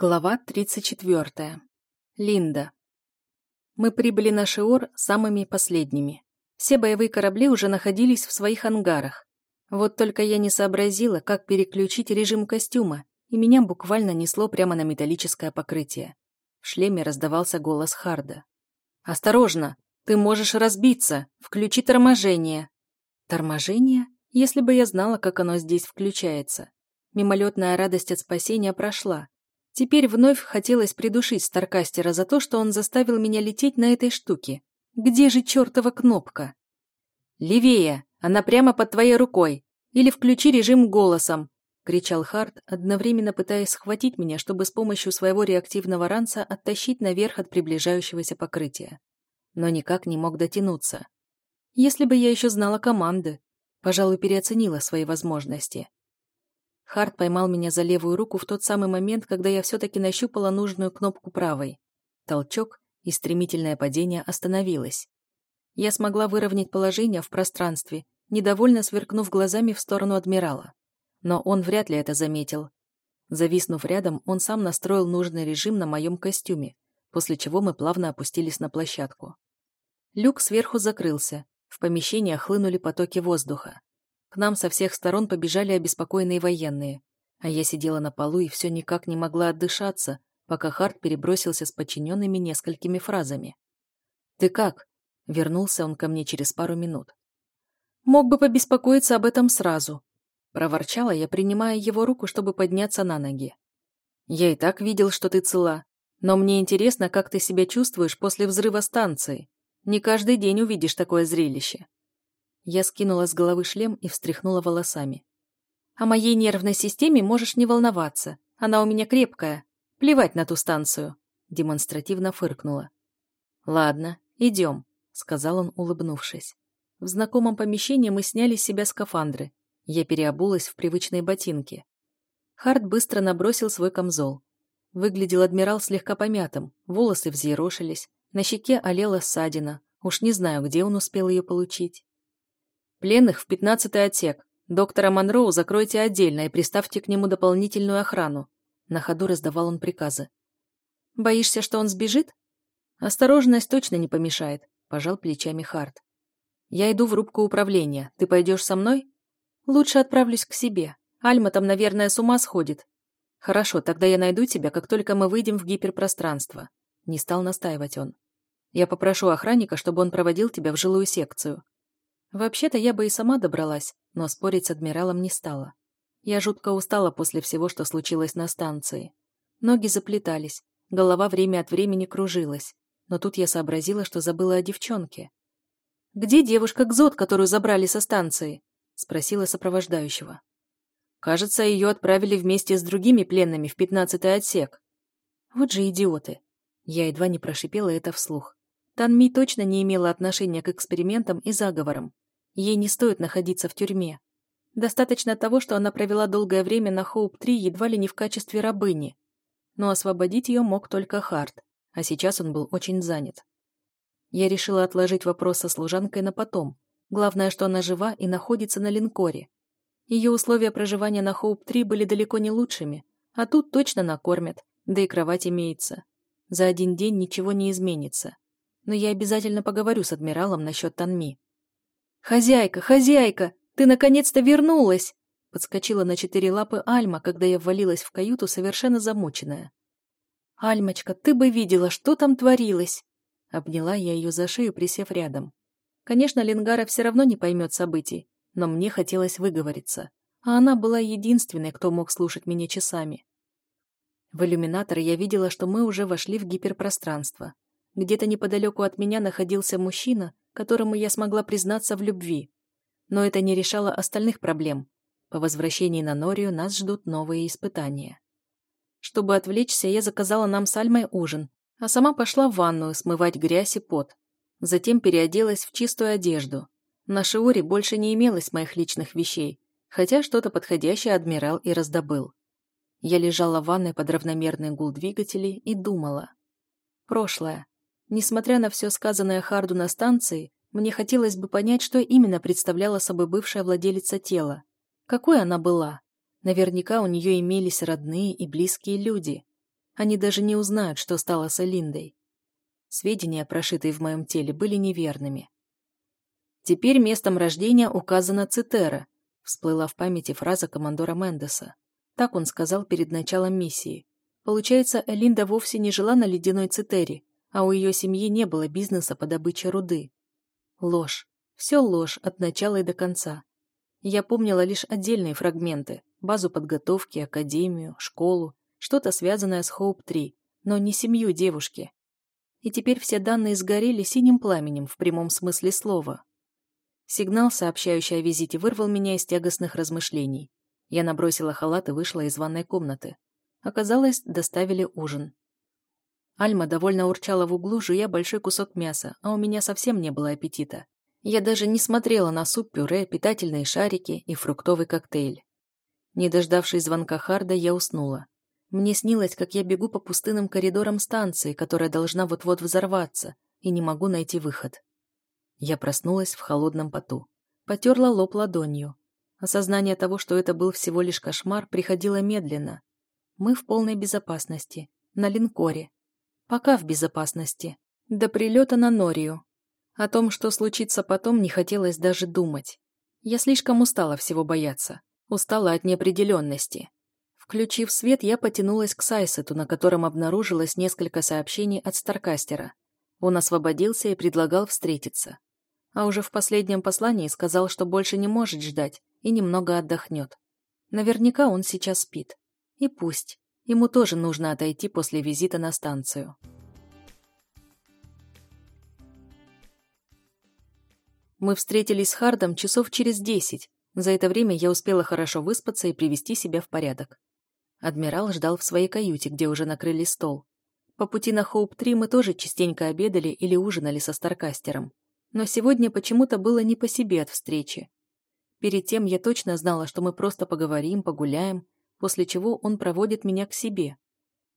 Глава 34. Линда. Мы прибыли на Шиор самыми последними. Все боевые корабли уже находились в своих ангарах. Вот только я не сообразила, как переключить режим костюма, и меня буквально несло прямо на металлическое покрытие. В шлеме раздавался голос Харда. «Осторожно! Ты можешь разбиться! Включи торможение!» «Торможение? Если бы я знала, как оно здесь включается!» Мимолетная радость от спасения прошла, Теперь вновь хотелось придушить Старкастера за то, что он заставил меня лететь на этой штуке. Где же чертова кнопка? «Левее! Она прямо под твоей рукой! Или включи режим голосом!» — кричал Харт, одновременно пытаясь схватить меня, чтобы с помощью своего реактивного ранца оттащить наверх от приближающегося покрытия. Но никак не мог дотянуться. Если бы я еще знала команды, пожалуй, переоценила свои возможности. Харт поймал меня за левую руку в тот самый момент, когда я все-таки нащупала нужную кнопку правой. Толчок, и стремительное падение остановилось. Я смогла выровнять положение в пространстве, недовольно сверкнув глазами в сторону адмирала. Но он вряд ли это заметил. Зависнув рядом, он сам настроил нужный режим на моем костюме, после чего мы плавно опустились на площадку. Люк сверху закрылся, в помещение хлынули потоки воздуха. К нам со всех сторон побежали обеспокоенные военные, а я сидела на полу и все никак не могла отдышаться, пока Харт перебросился с подчиненными несколькими фразами. «Ты как?» — вернулся он ко мне через пару минут. «Мог бы побеспокоиться об этом сразу», — проворчала я, принимая его руку, чтобы подняться на ноги. «Я и так видел, что ты цела, но мне интересно, как ты себя чувствуешь после взрыва станции. Не каждый день увидишь такое зрелище». Я скинула с головы шлем и встряхнула волосами. «О моей нервной системе можешь не волноваться. Она у меня крепкая. Плевать на ту станцию», — демонстративно фыркнула. «Ладно, идем», — сказал он, улыбнувшись. В знакомом помещении мы сняли с себя скафандры. Я переобулась в привычные ботинки. Харт быстро набросил свой камзол. Выглядел адмирал слегка помятым, волосы взъерошились, на щеке олела ссадина, уж не знаю, где он успел ее получить. Пленных в пятнадцатый отсек. Доктора Монроу закройте отдельно и приставьте к нему дополнительную охрану. На ходу раздавал он приказы. Боишься, что он сбежит? Осторожность точно не помешает, пожал плечами Харт. Я иду в рубку управления. Ты пойдешь со мной? Лучше отправлюсь к себе. Альма там, наверное, с ума сходит. Хорошо, тогда я найду тебя, как только мы выйдем в гиперпространство. Не стал настаивать он. Я попрошу охранника, чтобы он проводил тебя в жилую секцию. Вообще-то я бы и сама добралась, но спорить с адмиралом не стала. Я жутко устала после всего, что случилось на станции. Ноги заплетались, голова время от времени кружилась, но тут я сообразила, что забыла о девчонке. «Где девушка-кзот, которую забрали со станции?» — спросила сопровождающего. «Кажется, ее отправили вместе с другими пленными в пятнадцатый отсек». Вот же идиоты. Я едва не прошипела это вслух. Танми точно не имела отношения к экспериментам и заговорам. Ей не стоит находиться в тюрьме. Достаточно того, что она провела долгое время на Хоуп-3 едва ли не в качестве рабыни. Но освободить ее мог только Харт, а сейчас он был очень занят. Я решила отложить вопрос со служанкой на потом. Главное, что она жива и находится на линкоре. Ее условия проживания на Хоуп-3 были далеко не лучшими, а тут точно накормят, да и кровать имеется. За один день ничего не изменится но я обязательно поговорю с адмиралом насчет Танми. «Хозяйка, хозяйка, ты наконец-то вернулась!» Подскочила на четыре лапы Альма, когда я ввалилась в каюту, совершенно замученная. «Альмочка, ты бы видела, что там творилось!» Обняла я ее за шею, присев рядом. Конечно, Ленгара все равно не поймет событий, но мне хотелось выговориться, а она была единственной, кто мог слушать меня часами. В иллюминатор я видела, что мы уже вошли в гиперпространство, где-то неподалеку от меня находился мужчина, которому я смогла признаться в любви. Но это не решало остальных проблем. По возвращении на Норию нас ждут новые испытания. Чтобы отвлечься, я заказала нам с Альмой ужин, а сама пошла в ванную смывать грязь и пот. Затем переоделась в чистую одежду. На Шиоре больше не имелось моих личных вещей, хотя что-то подходящее адмирал и раздобыл. Я лежала в ванной под равномерный гул двигателей и думала. Прошлое. Несмотря на все сказанное Харду на станции, мне хотелось бы понять, что именно представляла собой бывшая владелица тела. Какой она была? Наверняка у нее имелись родные и близкие люди. Они даже не узнают, что стало с Элиндой. Сведения, прошитые в моем теле, были неверными. Теперь местом рождения указана Цитера, всплыла в памяти фраза командора Мендеса. Так он сказал перед началом миссии. Получается, Элинда вовсе не жила на ледяной Цитере, а у ее семьи не было бизнеса по добыче руды. Ложь. Все ложь от начала и до конца. Я помнила лишь отдельные фрагменты, базу подготовки, академию, школу, что-то связанное с Хоуп-3, но не семью девушки. И теперь все данные сгорели синим пламенем в прямом смысле слова. Сигнал, сообщающий о визите, вырвал меня из тягостных размышлений. Я набросила халат и вышла из ванной комнаты. Оказалось, доставили ужин. Альма довольно урчала в углу, жуя большой кусок мяса, а у меня совсем не было аппетита. Я даже не смотрела на суп-пюре, питательные шарики и фруктовый коктейль. Не дождавшись звонка Харда, я уснула. Мне снилось, как я бегу по пустынным коридорам станции, которая должна вот-вот взорваться, и не могу найти выход. Я проснулась в холодном поту. Потерла лоб ладонью. Осознание того, что это был всего лишь кошмар, приходило медленно. Мы в полной безопасности. На линкоре. Пока в безопасности. До прилета на Норию. О том, что случится потом, не хотелось даже думать. Я слишком устала всего бояться. Устала от неопределенности. Включив свет, я потянулась к Сайсету, на котором обнаружилось несколько сообщений от Старкастера. Он освободился и предлагал встретиться. А уже в последнем послании сказал, что больше не может ждать и немного отдохнет. Наверняка он сейчас спит. И пусть. Ему тоже нужно отойти после визита на станцию. Мы встретились с Хардом часов через десять. За это время я успела хорошо выспаться и привести себя в порядок. Адмирал ждал в своей каюте, где уже накрыли стол. По пути на Хоуп-3 мы тоже частенько обедали или ужинали со Старкастером. Но сегодня почему-то было не по себе от встречи. Перед тем я точно знала, что мы просто поговорим, погуляем, после чего он проводит меня к себе.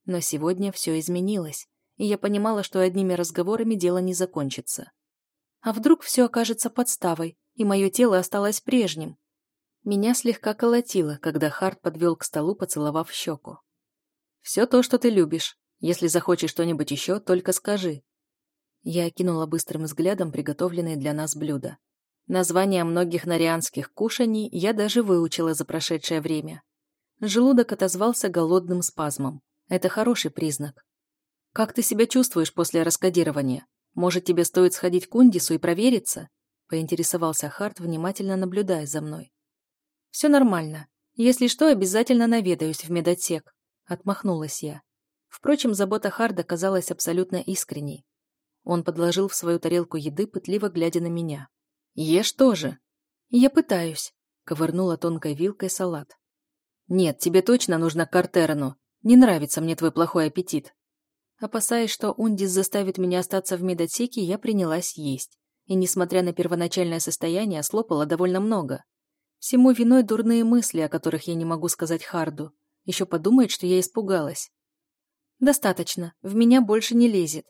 Но сегодня все изменилось, и я понимала, что одними разговорами дело не закончится. А вдруг все окажется подставой, и мое тело осталось прежним? Меня слегка колотило, когда Харт подвел к столу, поцеловав щеку. «Все то, что ты любишь. Если захочешь что-нибудь еще, только скажи». Я окинула быстрым взглядом приготовленные для нас блюда. Названия многих нарианских кушаний я даже выучила за прошедшее время. Желудок отозвался голодным спазмом. Это хороший признак. «Как ты себя чувствуешь после раскодирования? Может, тебе стоит сходить к Ундису и провериться?» поинтересовался Харт, внимательно наблюдая за мной. «Все нормально. Если что, обязательно наведаюсь в медотсек», отмахнулась я. Впрочем, забота Харда казалась абсолютно искренней. Он подложил в свою тарелку еды, пытливо глядя на меня. «Ешь тоже». «Я пытаюсь», — ковырнула тонкой вилкой салат. «Нет, тебе точно нужно к Картерну. Не нравится мне твой плохой аппетит». Опасаясь, что Ундис заставит меня остаться в медотсеке, я принялась есть. И, несмотря на первоначальное состояние, слопала довольно много. Всему виной дурные мысли, о которых я не могу сказать Харду. Еще подумает, что я испугалась. «Достаточно. В меня больше не лезет».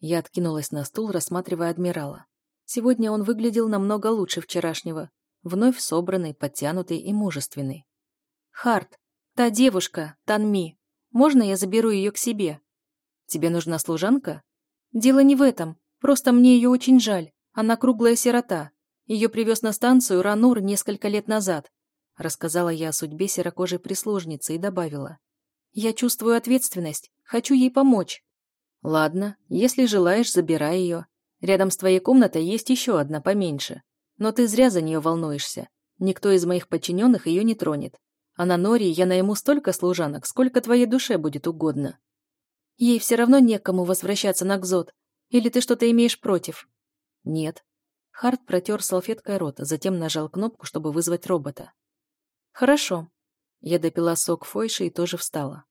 Я откинулась на стул, рассматривая адмирала. Сегодня он выглядел намного лучше вчерашнего. Вновь собранный, подтянутый и мужественный. «Харт, та девушка, Танми, можно я заберу ее к себе?» «Тебе нужна служанка?» «Дело не в этом. Просто мне ее очень жаль. Она круглая сирота. Ее привез на станцию Ранур несколько лет назад». Рассказала я о судьбе серокожей прислужницы и добавила. «Я чувствую ответственность. Хочу ей помочь». «Ладно, если желаешь, забирай ее. Рядом с твоей комнатой есть еще одна поменьше. Но ты зря за нее волнуешься. Никто из моих подчиненных ее не тронет. А на Нори я найму столько служанок, сколько твоей душе будет угодно. Ей все равно некому возвращаться на Кзот. Или ты что-то имеешь против? Нет. Харт протер салфеткой рот, а затем нажал кнопку, чтобы вызвать робота. Хорошо. Я допила сок Фойши и тоже встала.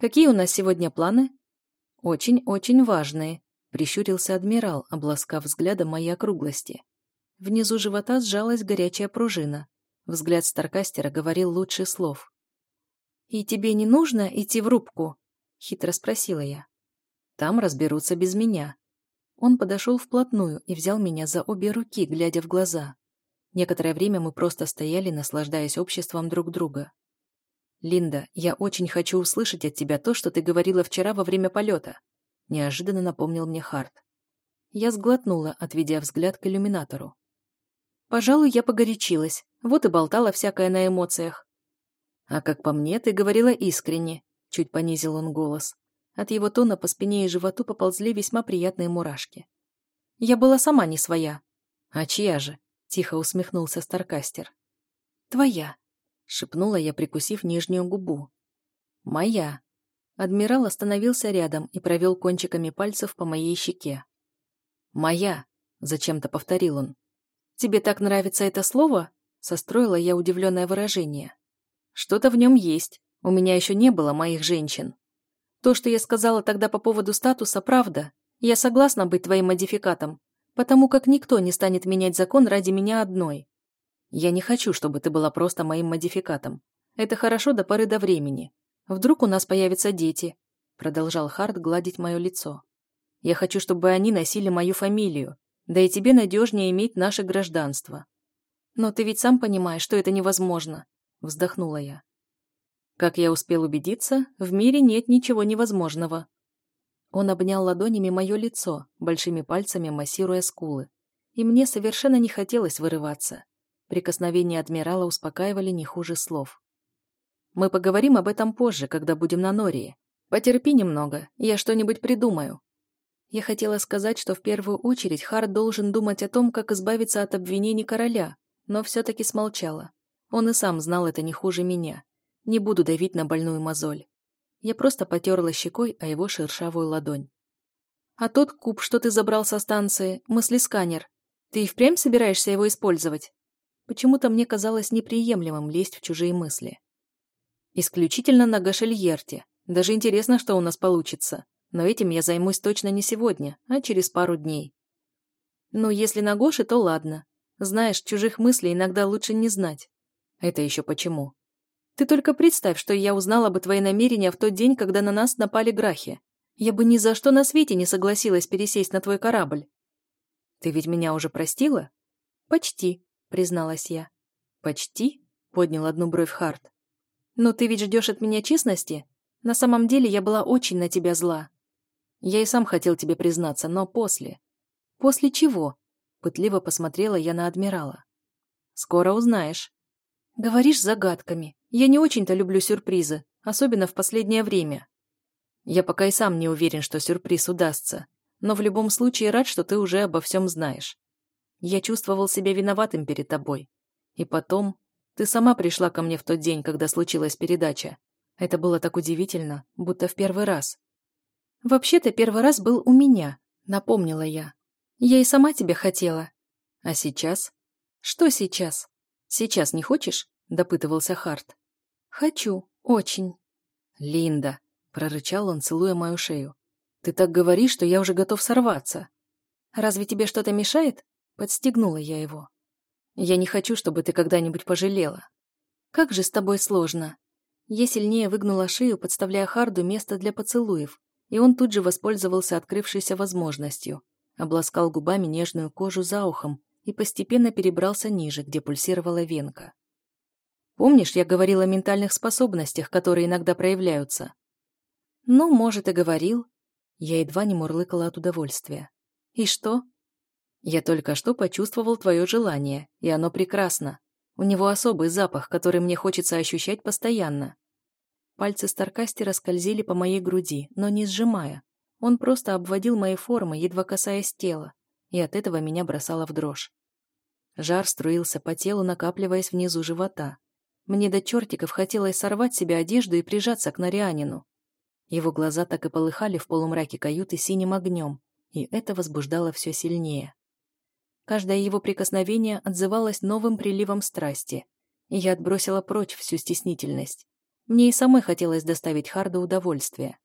Какие у нас сегодня планы? Очень-очень важные, прищурился адмирал, обласкав взглядом мои округлости. Внизу живота сжалась горячая пружина. Взгляд Старкастера говорил лучше слов. «И тебе не нужно идти в рубку?» — хитро спросила я. «Там разберутся без меня». Он подошел вплотную и взял меня за обе руки, глядя в глаза. Некоторое время мы просто стояли, наслаждаясь обществом друг друга. «Линда, я очень хочу услышать от тебя то, что ты говорила вчера во время полета», неожиданно напомнил мне Харт. Я сглотнула, отведя взгляд к иллюминатору. Пожалуй, я погорячилась, вот и болтала всякое на эмоциях. А как по мне, ты говорила искренне, чуть понизил он голос. От его тона по спине и животу поползли весьма приятные мурашки. Я была сама не своя. А чья же? Тихо усмехнулся Старкастер. Твоя, шепнула я, прикусив нижнюю губу. Моя. Адмирал остановился рядом и провел кончиками пальцев по моей щеке. «Моя», — зачем-то повторил он. «Тебе так нравится это слово?» — состроила я удивленное выражение. «Что-то в нем есть. У меня еще не было моих женщин. То, что я сказала тогда по поводу статуса, правда. Я согласна быть твоим модификатом, потому как никто не станет менять закон ради меня одной. Я не хочу, чтобы ты была просто моим модификатом. Это хорошо до поры до времени. Вдруг у нас появятся дети?» Продолжал Харт гладить мое лицо. «Я хочу, чтобы они носили мою фамилию, да и тебе надежнее иметь наше гражданство». «Но ты ведь сам понимаешь, что это невозможно», вздохнула я. Как я успел убедиться, в мире нет ничего невозможного. Он обнял ладонями мое лицо, большими пальцами массируя скулы. И мне совершенно не хотелось вырываться. Прикосновения адмирала успокаивали не хуже слов. Мы поговорим об этом позже, когда будем на Нории. Потерпи немного, я что-нибудь придумаю. Я хотела сказать, что в первую очередь Харт должен думать о том, как избавиться от обвинений короля, но все-таки смолчала. Он и сам знал это не хуже меня. Не буду давить на больную мозоль. Я просто потерла щекой о его шершавую ладонь. «А тот куб, что ты забрал со станции, мыслесканер, ты и впрямь собираешься его использовать?» Почему-то мне казалось неприемлемым лезть в чужие мысли. Исключительно на Гашельерте. Даже интересно, что у нас получится. Но этим я займусь точно не сегодня, а через пару дней. Ну, если на Гоше, то ладно. Знаешь, чужих мыслей иногда лучше не знать. Это еще почему? Ты только представь, что я узнала бы твои намерения в тот день, когда на нас напали грахи. Я бы ни за что на свете не согласилась пересесть на твой корабль. Ты ведь меня уже простила? Почти, призналась я. Почти? Поднял одну бровь Харт. «Но ты ведь ждешь от меня честности? На самом деле я была очень на тебя зла. Я и сам хотел тебе признаться, но после». «После чего?» Пытливо посмотрела я на адмирала. «Скоро узнаешь». «Говоришь загадками. Я не очень-то люблю сюрпризы, особенно в последнее время». «Я пока и сам не уверен, что сюрприз удастся, но в любом случае рад, что ты уже обо всем знаешь. Я чувствовал себя виноватым перед тобой. И потом, ты сама пришла ко мне в тот день, когда случилась передача. Это было так удивительно, будто в первый раз. Вообще-то первый раз был у меня, напомнила я. Я и сама тебя хотела. А сейчас? Что сейчас? Сейчас не хочешь? Допытывался Харт. Хочу, очень. Линда, прорычал он, целуя мою шею. Ты так говоришь, что я уже готов сорваться. Разве тебе что-то мешает? Подстегнула я его. Я не хочу, чтобы ты когда-нибудь пожалела. Как же с тобой сложно. Я сильнее выгнула шею, подставляя Харду место для поцелуев, и он тут же воспользовался открывшейся возможностью. Обласкал губами нежную кожу за ухом и постепенно перебрался ниже, где пульсировала венка. Помнишь, я говорила о ментальных способностях, которые иногда проявляются? Ну, может, и говорил. Я едва не мурлыкала от удовольствия. И что? Я только что почувствовал твое желание, и оно прекрасно. У него особый запах, который мне хочется ощущать постоянно. Пальцы Старкастера скользили по моей груди, но не сжимая. Он просто обводил мои формы, едва касаясь тела, и от этого меня бросало в дрожь. Жар струился по телу, накапливаясь внизу живота. Мне до чертиков хотелось сорвать себе одежду и прижаться к Нарианину. Его глаза так и полыхали в полумраке каюты синим огнем, и это возбуждало все сильнее. Каждое его прикосновение отзывалось новым приливом страсти, и я отбросила прочь всю стеснительность. Мне и самой хотелось доставить Харду удовольствие.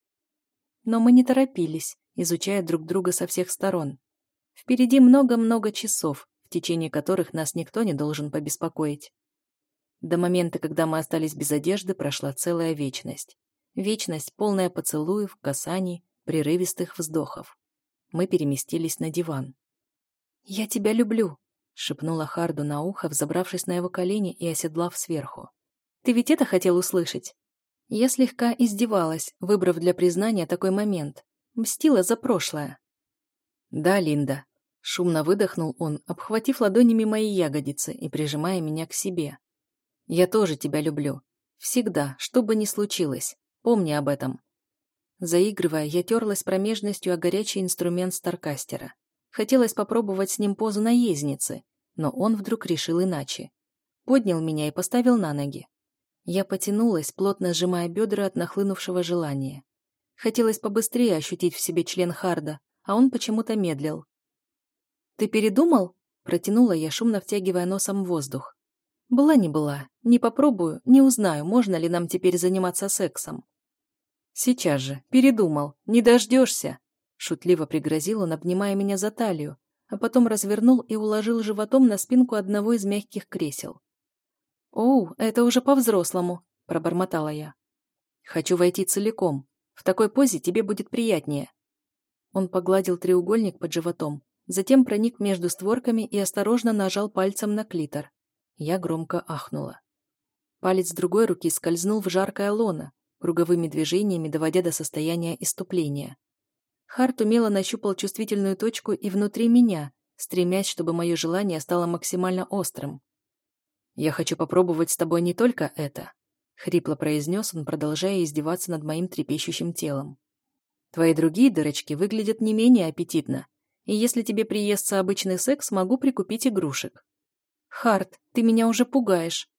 Но мы не торопились, изучая друг друга со всех сторон. Впереди много-много часов, в течение которых нас никто не должен побеспокоить. До момента, когда мы остались без одежды, прошла целая вечность. Вечность, полная поцелуев, касаний, прерывистых вздохов. Мы переместились на диван. «Я тебя люблю», — шепнула Харду на ухо, взобравшись на его колени и оседлав сверху. «Ты ведь это хотел услышать? Я слегка издевалась, выбрав для признания такой момент. Мстила за прошлое. «Да, Линда», — шумно выдохнул он, обхватив ладонями мои ягодицы и прижимая меня к себе. «Я тоже тебя люблю. Всегда, что бы ни случилось. Помни об этом». Заигрывая, я терлась промежностью о горячий инструмент Старкастера. Хотелось попробовать с ним позу наездницы, но он вдруг решил иначе. Поднял меня и поставил на ноги. Я потянулась, плотно сжимая бедра от нахлынувшего желания. Хотелось побыстрее ощутить в себе член Харда, а он почему-то медлил. «Ты передумал?» – протянула я, шумно втягивая носом воздух. «Была не была. Не попробую, не узнаю, можно ли нам теперь заниматься сексом». «Сейчас же. Передумал. Не дождешься!» Шутливо пригрозил он, обнимая меня за талию, а потом развернул и уложил животом на спинку одного из мягких кресел. «Оу, это уже по-взрослому», — пробормотала я. «Хочу войти целиком. В такой позе тебе будет приятнее». Он погладил треугольник под животом, затем проник между створками и осторожно нажал пальцем на клитор. Я громко ахнула. Палец другой руки скользнул в жаркое лоно, круговыми движениями доводя до состояния иступления. Харт умело нащупал чувствительную точку и внутри меня, стремясь, чтобы мое желание стало максимально острым. «Я хочу попробовать с тобой не только это», — хрипло произнес он, продолжая издеваться над моим трепещущим телом. «Твои другие дырочки выглядят не менее аппетитно, и если тебе приестся обычный секс, могу прикупить игрушек». «Харт, ты меня уже пугаешь».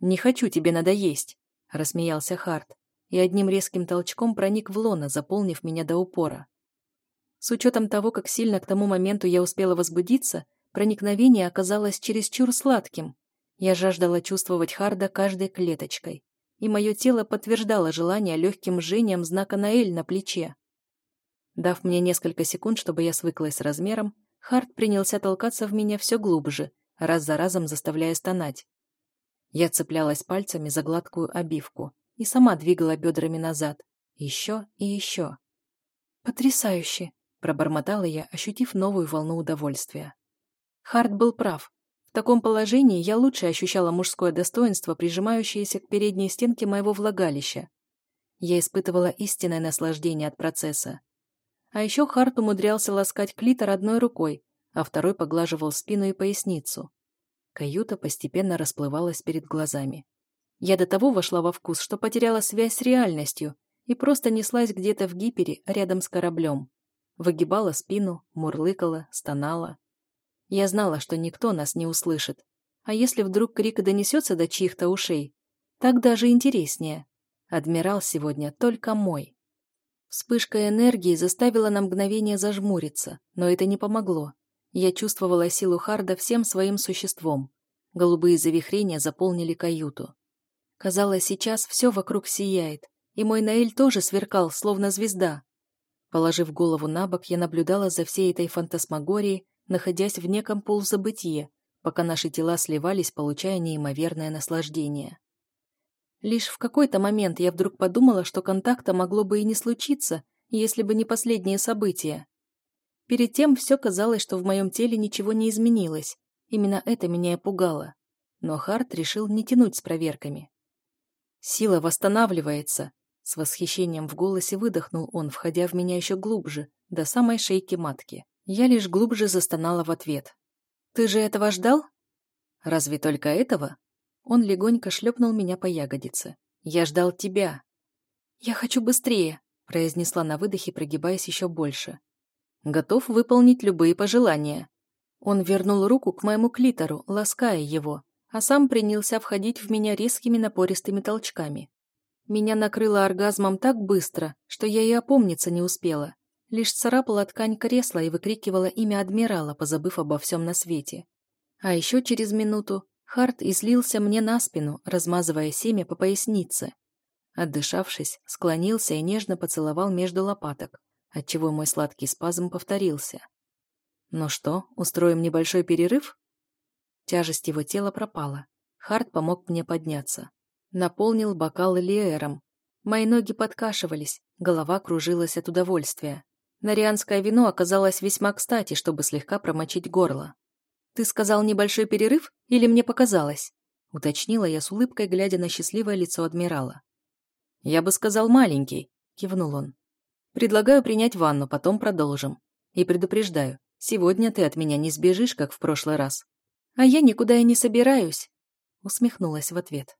«Не хочу тебе надоесть», — рассмеялся Харт, и одним резким толчком проник в лоно, заполнив меня до упора. С учетом того, как сильно к тому моменту я успела возбудиться, проникновение оказалось чересчур сладким, я жаждала чувствовать Харда каждой клеточкой, и мое тело подтверждало желание легким жжением знака Наэль на плече. Дав мне несколько секунд, чтобы я свыклась с размером, Хард принялся толкаться в меня все глубже, раз за разом заставляя стонать. Я цеплялась пальцами за гладкую обивку и сама двигала бедрами назад. Еще и еще. «Потрясающе!» – пробормотала я, ощутив новую волну удовольствия. Хард был прав. В таком положении я лучше ощущала мужское достоинство, прижимающееся к передней стенке моего влагалища. Я испытывала истинное наслаждение от процесса. А еще Харт умудрялся ласкать клитор одной рукой, а второй поглаживал спину и поясницу. Каюта постепенно расплывалась перед глазами. Я до того вошла во вкус, что потеряла связь с реальностью и просто неслась где-то в гипере рядом с кораблем. Выгибала спину, мурлыкала, стонала. Я знала, что никто нас не услышит. А если вдруг крик донесется до чьих-то ушей, так даже интереснее. Адмирал сегодня только мой. Вспышка энергии заставила на мгновение зажмуриться, но это не помогло. Я чувствовала силу Харда всем своим существом. Голубые завихрения заполнили каюту. Казалось, сейчас все вокруг сияет, и мой Наэль тоже сверкал, словно звезда. Положив голову на бок, я наблюдала за всей этой фантасмагорией, находясь в неком полузабытие, пока наши тела сливались, получая неимоверное наслаждение. Лишь в какой-то момент я вдруг подумала, что контакта могло бы и не случиться, если бы не последние события. Перед тем все казалось, что в моем теле ничего не изменилось. Именно это меня и пугало. Но Харт решил не тянуть с проверками. «Сила восстанавливается!» С восхищением в голосе выдохнул он, входя в меня еще глубже, до самой шейки матки. Я лишь глубже застонала в ответ. «Ты же этого ждал?» «Разве только этого?» Он легонько шлепнул меня по ягодице. «Я ждал тебя». «Я хочу быстрее», — произнесла на выдохе, прогибаясь еще больше. «Готов выполнить любые пожелания». Он вернул руку к моему клитору, лаская его, а сам принялся входить в меня резкими напористыми толчками. Меня накрыло оргазмом так быстро, что я и опомниться не успела. Лишь царапала ткань кресла и выкрикивала имя адмирала, позабыв обо всем на свете. А еще через минуту Харт излился мне на спину, размазывая семя по пояснице. Отдышавшись, склонился и нежно поцеловал между лопаток, отчего мой сладкий спазм повторился. «Ну что, устроим небольшой перерыв?» Тяжесть его тела пропала. Харт помог мне подняться. Наполнил бокал леером. Мои ноги подкашивались, голова кружилась от удовольствия. Нарианское вино оказалось весьма кстати, чтобы слегка промочить горло. «Ты сказал небольшой перерыв или мне показалось?» уточнила я с улыбкой, глядя на счастливое лицо адмирала. «Я бы сказал маленький», — кивнул он. «Предлагаю принять ванну, потом продолжим. И предупреждаю, сегодня ты от меня не сбежишь, как в прошлый раз». «А я никуда и не собираюсь», — усмехнулась в ответ.